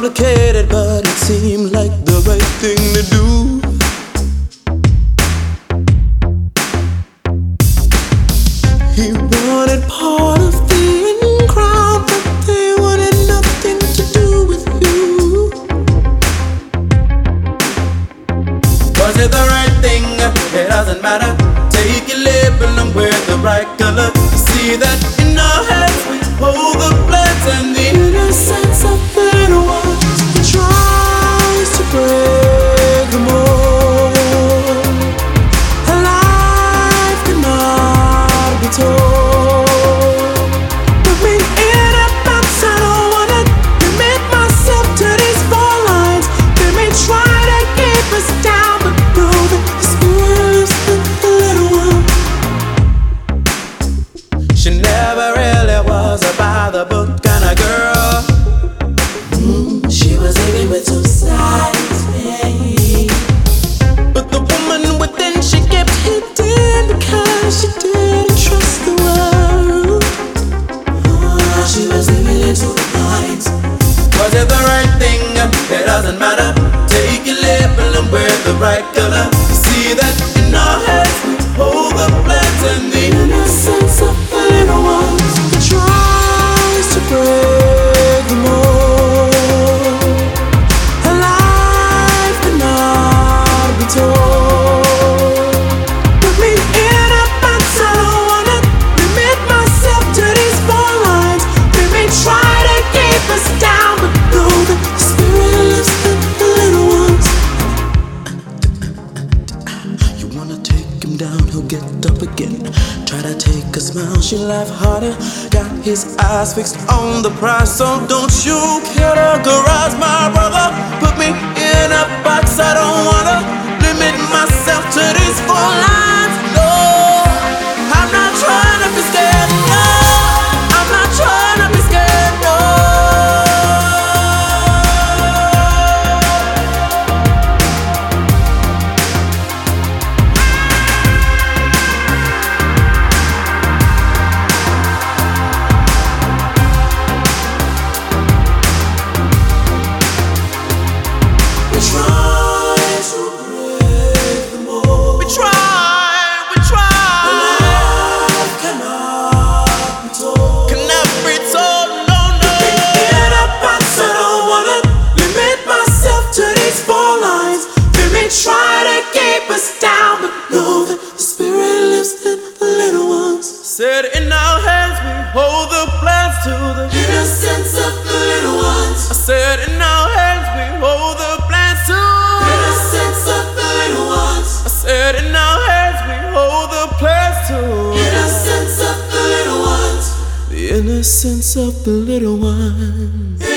complicated, but it seemed like the right thing to do. mistaken, it doesn't matter. Take your label and wear the right color. See that in our heads, hold the plans and the he'll get up again. Try to take a smile, she laugh harder. Got his eyes fixed on the prize, so don't you categorize my brother. Put me in a box, I don't wanna. hold the plans to the innocence of the little ones. I said, in our hands we hold the plans to innocence of the little ones. I said, in our hands we hold the plans to innocence of the little ones. The innocence of the little ones.